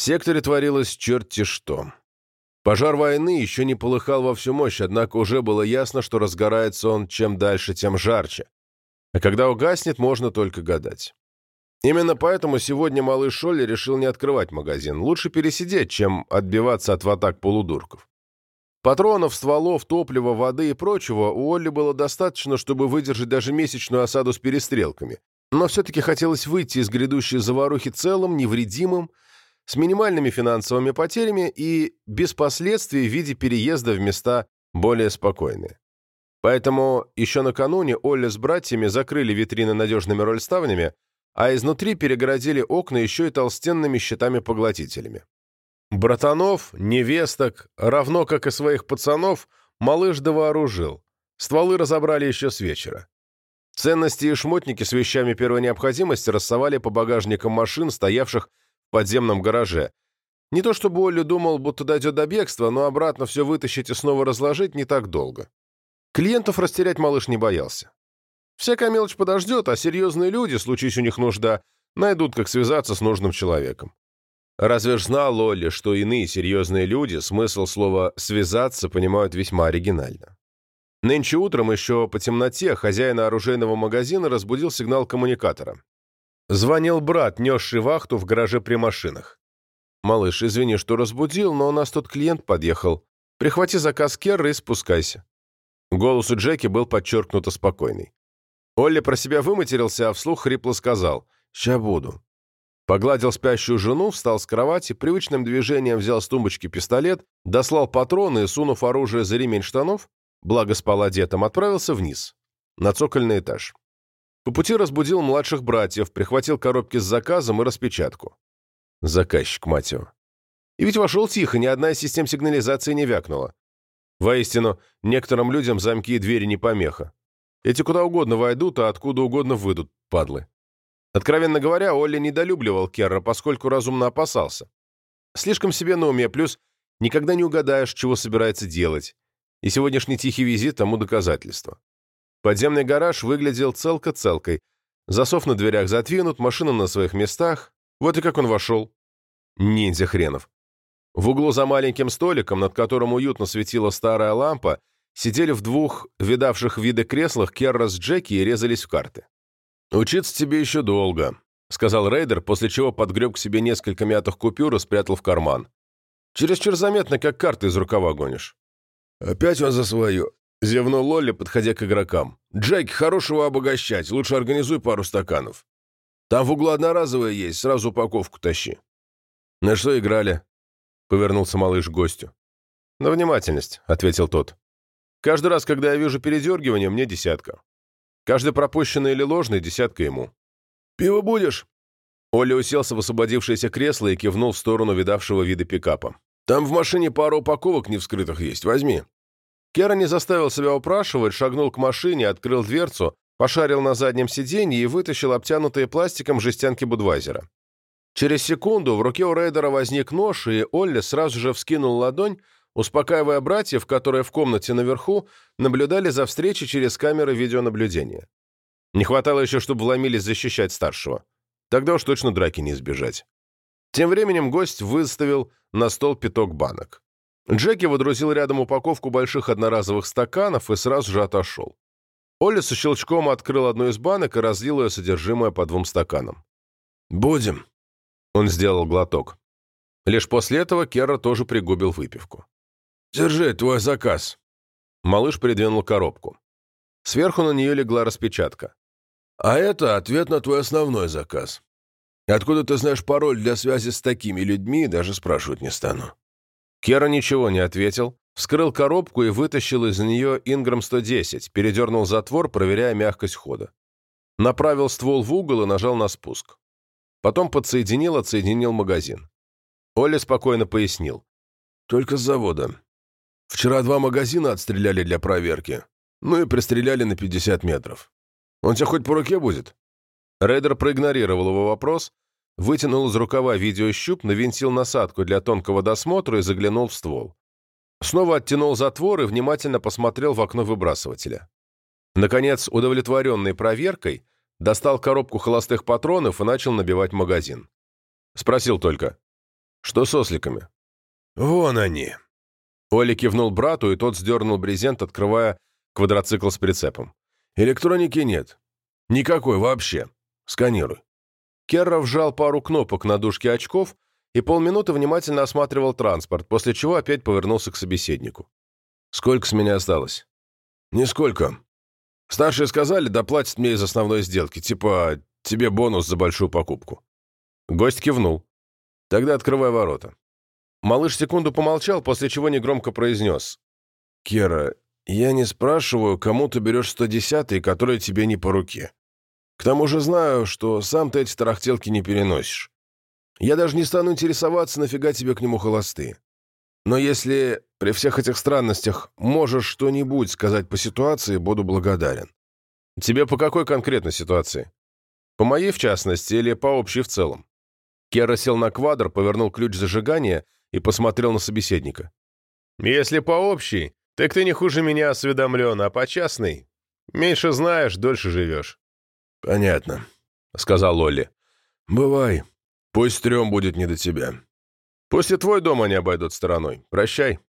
Секторе творилось черти что. Пожар войны еще не полыхал во всю мощь, однако уже было ясно, что разгорается он чем дальше, тем жарче. А когда угаснет, можно только гадать. Именно поэтому сегодня малыш Шолли решил не открывать магазин. Лучше пересидеть, чем отбиваться от атак полудурков. Патронов, стволов, топлива, воды и прочего у Олли было достаточно, чтобы выдержать даже месячную осаду с перестрелками. Но все-таки хотелось выйти из грядущей заварухи целым, невредимым, с минимальными финансовыми потерями и без последствий в виде переезда в места более спокойные. Поэтому еще накануне Олли с братьями закрыли витрины надежными рольставнями, а изнутри перегородили окна еще и толстенными щитами-поглотителями. Братанов, невесток, равно как и своих пацанов, малыш довооружил. Стволы разобрали еще с вечера. Ценности и шмотники с вещами первой необходимости рассовали по багажникам машин, стоявших подземном гараже. Не то чтобы Олли думал, будто дойдет до бегства, но обратно все вытащить и снова разложить не так долго. Клиентов растерять малыш не боялся. Всякая мелочь подождет, а серьезные люди, случись у них нужда, найдут, как связаться с нужным человеком. Разве ж знал Лолли, что иные серьезные люди смысл слова «связаться» понимают весьма оригинально? Нынче утром еще по темноте хозяина оружейного магазина разбудил сигнал коммуникатора. Звонил брат, несший вахту в гараже при машинах. «Малыш, извини, что разбудил, но у нас тут клиент подъехал. Прихвати заказ Керра и спускайся». Голос у Джеки был подчеркнуто спокойный. Олли про себя выматерился, а вслух хрипло сказал «Ща буду». Погладил спящую жену, встал с кровати, привычным движением взял с тумбочки пистолет, дослал патроны и, сунув оружие за ремень штанов, благо спал одетым, отправился вниз, на цокольный этаж. По пути разбудил младших братьев, прихватил коробки с заказом и распечатку. Заказчик, мать его. И ведь вошел тихо, ни одна из систем сигнализации не вякнула. Воистину, некоторым людям замки и двери не помеха. Эти куда угодно войдут, а откуда угодно выйдут, падлы. Откровенно говоря, Олли недолюбливал Керра, поскольку разумно опасался. Слишком себе на уме, плюс никогда не угадаешь, чего собирается делать. И сегодняшний тихий визит тому доказательство. Подземный гараж выглядел целко-целкой. Засов на дверях задвинут, машина на своих местах. Вот и как он вошел. Ниндзя хренов. В углу за маленьким столиком, над которым уютно светила старая лампа, сидели в двух видавших виды креслах Керра с Джеки и резались в карты. «Учиться тебе еще долго», — сказал Рейдер, после чего подгреб к себе несколько мятых купюр и спрятал в карман. «Чересчур заметно, как карты из рукава гонишь». «Опять он за свое», — зевнул Лолли, подходя к игрокам. «Джеки, хорошего обогащать, лучше организуй пару стаканов. Там в углу одноразовая есть, сразу упаковку тащи». «На что играли?» — повернулся малыш к гостю. «На внимательность», — ответил тот. «Каждый раз, когда я вижу передергивание, мне десятка. Каждый пропущенный или ложный – десятка ему. «Пиво будешь?» Оля уселся в освободившееся кресло и кивнул в сторону видавшего вида пикапа. «Там в машине пара упаковок невскрытых есть. Возьми». Кера не заставил себя упрашивать, шагнул к машине, открыл дверцу, пошарил на заднем сиденье и вытащил обтянутые пластиком жестянки Будвайзера. Через секунду в руке у рейдера возник нож, и Олли сразу же вскинул ладонь, успокаивая братьев, которые в комнате наверху наблюдали за встречей через камеры видеонаблюдения. Не хватало еще, чтобы вломились защищать старшего. Тогда уж точно драки не избежать. Тем временем гость выставил на стол пяток банок. Джеки водрузил рядом упаковку больших одноразовых стаканов и сразу же отошел. Оля со щелчком открыл одну из банок и разлил ее содержимое по двум стаканам. «Будем», — он сделал глоток. Лишь после этого Керра тоже пригубил выпивку. «Держи, твой заказ». Малыш придвинул коробку. Сверху на нее легла распечатка. «А это ответ на твой основной заказ. Откуда ты знаешь пароль для связи с такими людьми, даже спрашивать не стану». Кера ничего не ответил, вскрыл коробку и вытащил из нее Инграм 110, передернул затвор, проверяя мягкость хода. Направил ствол в угол и нажал на спуск. Потом подсоединил, отсоединил магазин. Оля спокойно пояснил. «Только с завода. Вчера два магазина отстреляли для проверки. Ну и пристреляли на 50 метров. Он тебя хоть по руке будет?» Рейдер проигнорировал его вопрос, вытянул из рукава видеощуп, навинтил насадку для тонкого досмотра и заглянул в ствол. Снова оттянул затвор и внимательно посмотрел в окно выбрасывателя. Наконец, удовлетворенный проверкой, достал коробку холостых патронов и начал набивать магазин. Спросил только. «Что с осликами?» «Вон они». Оля кивнул брату, и тот сдернул брезент, открывая квадроцикл с прицепом. «Электроники нет. Никакой вообще. Сканируй». Керра вжал пару кнопок на дужке очков и полминуты внимательно осматривал транспорт, после чего опять повернулся к собеседнику. «Сколько с меня осталось?» «Нисколько. Старшие сказали, доплатят мне из основной сделки, типа тебе бонус за большую покупку». Гость кивнул. «Тогда открывай ворота». Малыш секунду помолчал, после чего негромко произнес. «Кера, я не спрашиваю, кому ты берешь 110-й, который тебе не по руке. К тому же знаю, что сам ты эти тарахтелки не переносишь. Я даже не стану интересоваться, нафига тебе к нему холостые. Но если при всех этих странностях можешь что-нибудь сказать по ситуации, буду благодарен. Тебе по какой конкретной ситуации? По моей, в частности, или по общей в целом? Кера сел на квадр, повернул ключ зажигания и посмотрел на собеседника. Если по общей, так ты не хуже меня осведомлен, а по частной меньше знаешь, дольше живешь. Понятно, — сказал Лолли. Бывай. Пусть трем будет не до тебя. Пусть и твой дом они обойдут стороной. Прощай.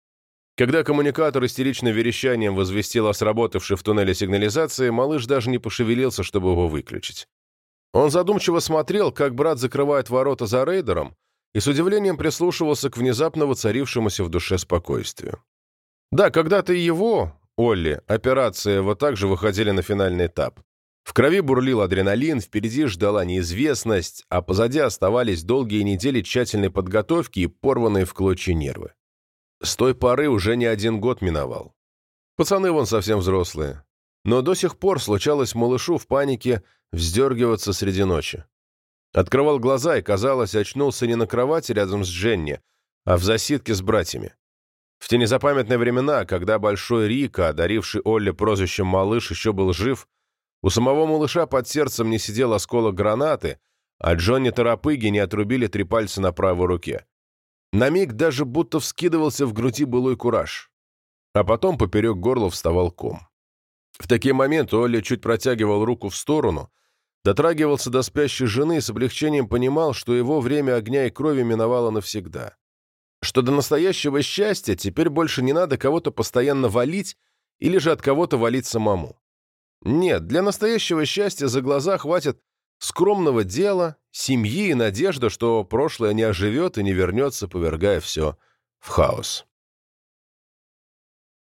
Когда коммуникатор истерично верещанием возвестил о сработавшей в туннеле сигнализации, малыш даже не пошевелился, чтобы его выключить. Он задумчиво смотрел, как брат закрывает ворота за рейдером, и с удивлением прислушивался к внезапно воцарившемуся в душе спокойствию. Да, когда-то его, Олли, операции вот так же выходили на финальный этап. В крови бурлил адреналин, впереди ждала неизвестность, а позади оставались долгие недели тщательной подготовки и порванные в клочья нервы. С той поры уже не один год миновал. Пацаны вон совсем взрослые. Но до сих пор случалось малышу в панике вздергиваться среди ночи. Открывал глаза и, казалось, очнулся не на кровати рядом с Дженни, а в засидке с братьями. В те незапамятные времена, когда Большой Рика, одаривший Олли прозвищем «Малыш», еще был жив, у самого малыша под сердцем не сидел осколок гранаты, а Джонни Тарапыги не отрубили три пальца на правой руке. На миг даже будто вскидывался в груди былой кураж. А потом поперек горла вставал ком. В такие моменты Олли чуть протягивал руку в сторону, дотрагивался до спящей жены и с облегчением понимал, что его время огня и крови миновало навсегда. Что до настоящего счастья теперь больше не надо кого-то постоянно валить или же от кого-то валить самому. Нет, для настоящего счастья за глаза хватит скромного дела, семьи и надежда, что прошлое не оживет и не вернется, повергая все в хаос.